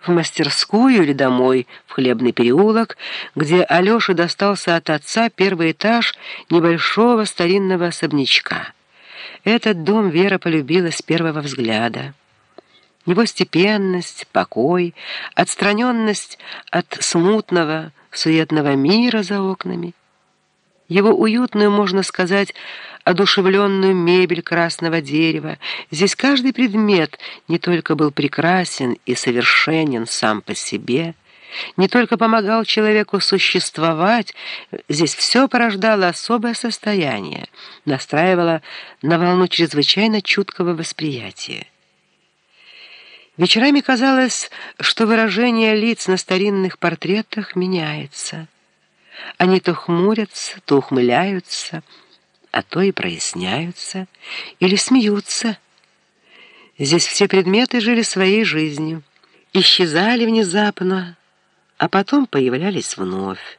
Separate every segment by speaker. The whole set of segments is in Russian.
Speaker 1: в мастерскую или домой, в хлебный переулок, где Алёше достался от отца первый этаж небольшого старинного особнячка. Этот дом Вера полюбила с первого взгляда. Его степенность, покой, отстраненность от смутного, суетного мира за окнами. Его уютную, можно сказать, одушевленную мебель красного дерева. Здесь каждый предмет не только был прекрасен и совершенен сам по себе, не только помогал человеку существовать, здесь все порождало особое состояние, настраивало на волну чрезвычайно чуткого восприятия. Вечерами казалось, что выражение лиц на старинных портретах меняется. Они то хмурятся, то ухмыляются, а то и проясняются или смеются. Здесь все предметы жили своей жизнью, исчезали внезапно, а потом появлялись вновь.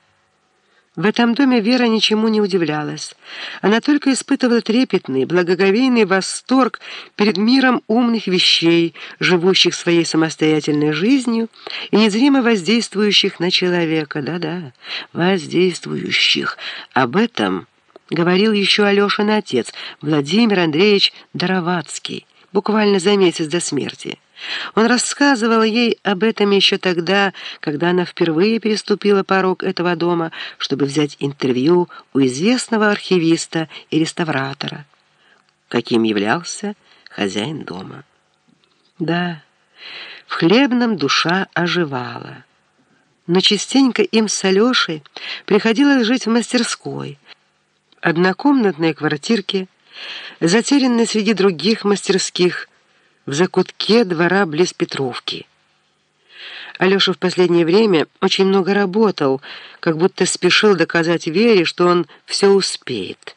Speaker 1: В этом доме Вера ничему не удивлялась. Она только испытывала трепетный, благоговейный восторг перед миром умных вещей, живущих своей самостоятельной жизнью и незримо воздействующих на человека. Да-да, воздействующих. Об этом говорил еще Алешин отец, Владимир Андреевич Даровацкий, буквально за месяц до смерти. Он рассказывал ей об этом еще тогда, когда она впервые переступила порог этого дома, чтобы взять интервью у известного архивиста и реставратора, каким являлся хозяин дома. Да, в хлебном душа оживала, но частенько им с Алешей приходилось жить в мастерской, однокомнатной квартирке, затерянной среди других мастерских, в закутке двора близ Петровки. Алеша в последнее время очень много работал, как будто спешил доказать Вере, что он все успеет,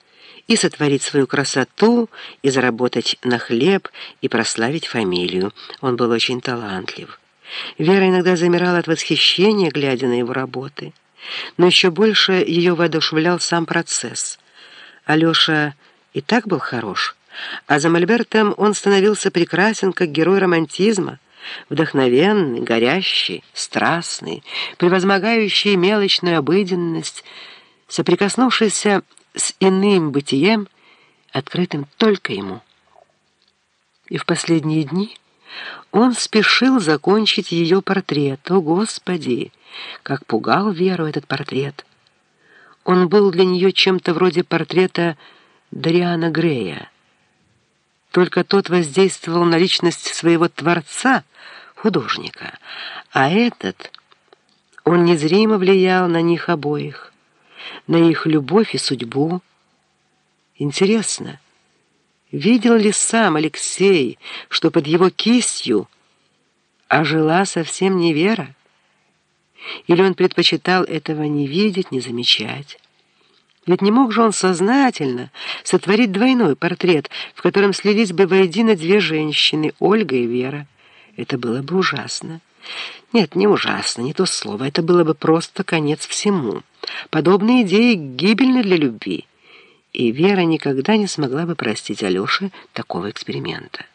Speaker 1: и сотворить свою красоту, и заработать на хлеб, и прославить фамилию. Он был очень талантлив. Вера иногда замирала от восхищения, глядя на его работы. Но еще больше ее воодушевлял сам процесс. Алеша и так был хорош, а за Мольбертом он становился прекрасен, как герой романтизма, вдохновенный, горящий, страстный, превозмогающий мелочную обыденность, соприкоснувшийся с иным бытием, открытым только ему. И в последние дни он спешил закончить ее портрет. О, Господи! Как пугал Веру этот портрет! Он был для нее чем-то вроде портрета Дариана Грея. Только тот воздействовал на личность своего творца, художника, а этот, он незримо влиял на них обоих, на их любовь и судьбу. Интересно, видел ли сам Алексей, что под его кистью ожила совсем не Вера? Или он предпочитал этого не видеть, не замечать? Ведь не мог же он сознательно сотворить двойной портрет, в котором слились бы воедино две женщины, Ольга и Вера. Это было бы ужасно. Нет, не ужасно, не то слово. Это было бы просто конец всему. Подобные идеи гибельны для любви. И Вера никогда не смогла бы простить Алёше такого эксперимента.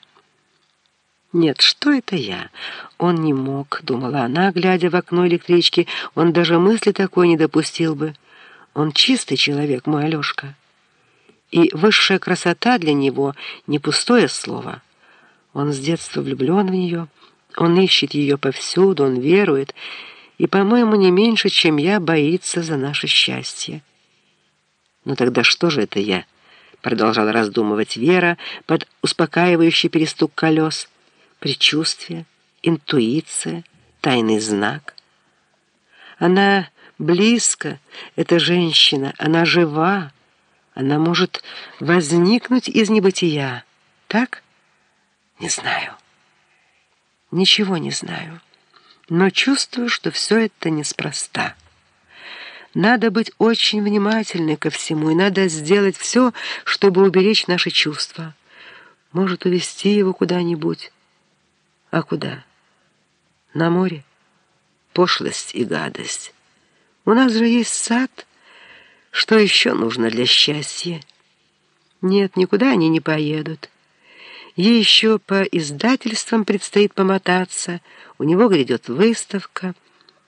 Speaker 1: «Нет, что это я?» Он не мог, думала она, глядя в окно электрички. Он даже мысли такой не допустил бы. Он чистый человек, мой Алешка. И высшая красота для него не пустое слово. Он с детства влюблен в нее, он ищет ее повсюду, он верует, и, по-моему, не меньше, чем я, боится за наше счастье. «Ну тогда что же это я?» продолжала раздумывать Вера под успокаивающий перестук колес. Предчувствие, интуиция, тайный знак. Она близко. Эта женщина, она жива. Она может возникнуть из небытия. Так? Не знаю. Ничего не знаю. Но чувствую, что все это неспроста. Надо быть очень внимательной ко всему, и надо сделать все, чтобы уберечь наши чувства. Может, увести его куда-нибудь. А куда? На море? Пошлость и гадость. У нас же есть сад. Что еще нужно для счастья? Нет, никуда они не поедут. Ей еще по издательствам предстоит помотаться, у него грядет выставка —